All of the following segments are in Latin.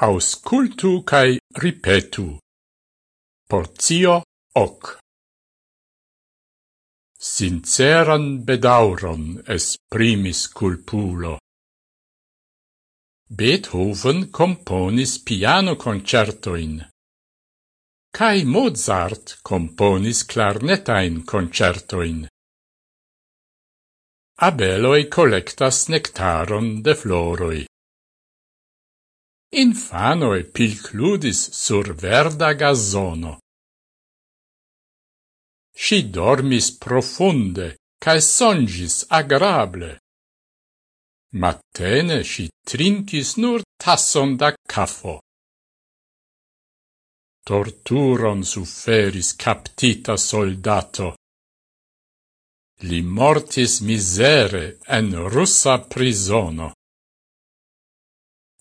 auscultu cae ripetu. Porzio hoc. Sinceran bedauron esprimis culpulo. Beethoven componis piano concertoin. Cae Mozart componis clarnetain concertoin. Abeloi collectas nectaron de floroi infanoi pilcludis sur verda gazono. Si dormis profunde, cae songis agrable. Mattene si trinkis nur tasson da cafo. Torturon suferis captita soldato. Li mortis misere en russa prisono.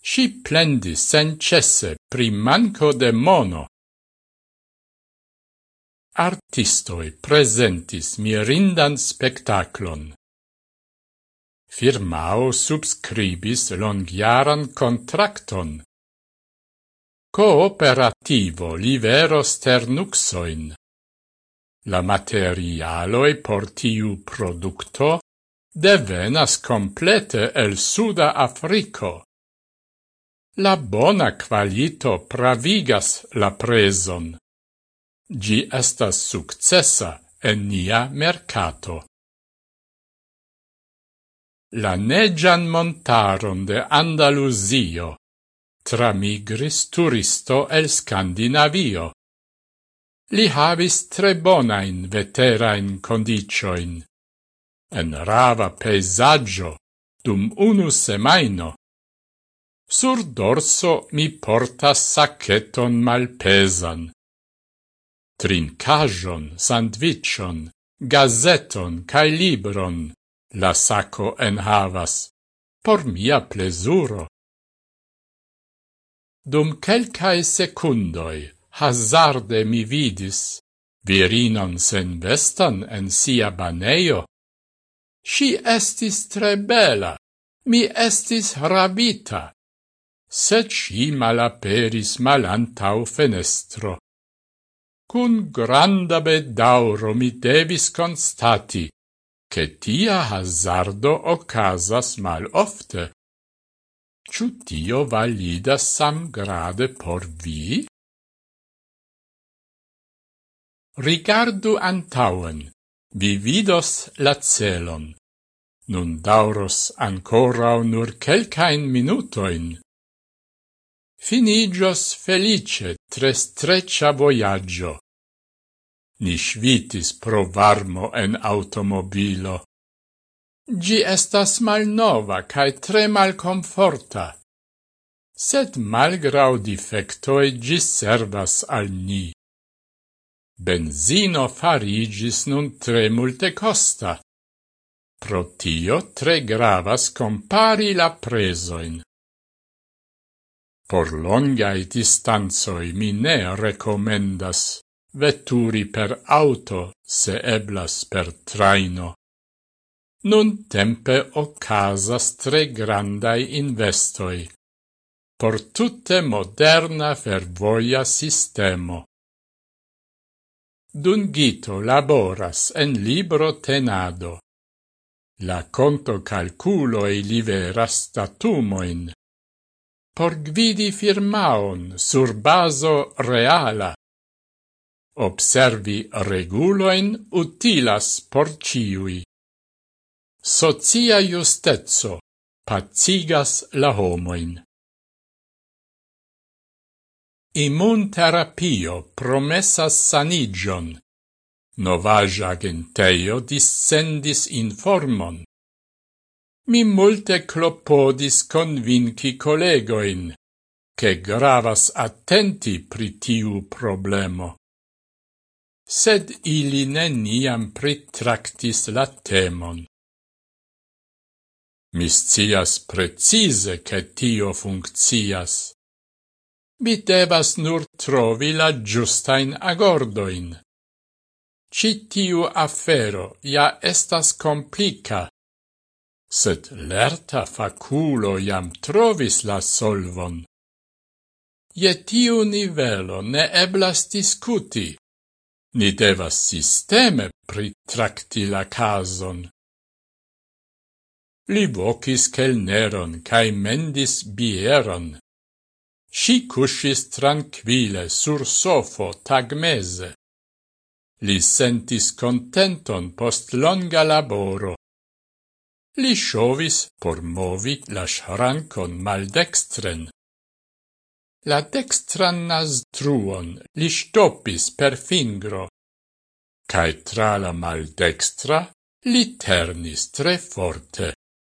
Si plendis sencesse pri manco de mono. Artistoi presentis mirindan spectaclon. Firmao subscribis longiaran contracton. Cooperativo liveros ternuxoin. La materialoi por tiu producto devenas complete el Suda Africo. La bona qualito pravigas la preson. Gi estas successa en nia mercato. La negian montaron de Andalusio tramigris turisto el Scandinavio. Li havis tre bonain veterain condicioin. En rava peisaggio, dum unu semaino, sur dorso mi portas saccheton malpesan. Trincajon, sandvicion, gazeton cae libron la sacco enhavas, por mia plesuro. Dum quelcae secundoi hazarde mi vidis virinon sen vestan en sia baneio. Si estis tre bela, mi estis rabita sed ci malaperis malantau fenestro. Cun granda bedauro mi devis constati, che tia hazardo ocasas mal ofte. Ciu tio validas sam grade por vi? Rigardu antauen, vi vidos la celon. Nun dauros ancora nur quelcain minutoin finigios felice tre streccia voyaggio. Ni svitis pro varmo en automobilo. Gi estas malnova cae tre mal conforta. sed malgrau defectoi gi servas al ni. Benzino farigis nun tre multe costa. Pro tio tre gravas compari la presoin. Por longai distanzoi mi ne recomendas vetturi per auto se eblas per traino. Nun tempe ocasas tre grandai investoi por tutte moderna fervoia sistemo. Dungito laboras en libro tenado. La conto calculoi liveras datumoin por gvidi firmaon sur baso reala. Observi reguloin utilas por ciui. Socia justezzo pacigas la homoin. Immunterapio promessas sanigion. Novaja genteio dissendis informon. Mi multe clopodis convinci collegoin, che gravas attenti pri tiu problemo. Sed ili neniam pritractis la temon. Miscias precise che tio funccias. Mi devas nur trovi la giustain agordoin. Citiu afero ja estas complica, sed lerta faculo jam trovis la solvon. Je tiu nivelo ne eblas discuti. Ni devas sisteme pritracti la cason. Li vocis kelneron cae mendis bieron. Si cuscis tranquile sur sofo tagmese. Li sentis contenton post longa laboro. Li shovis por movi la sharancon maldextren. La dextran nastruon li stoppis per fingro, cae tra la maldextra li ternis tre forte.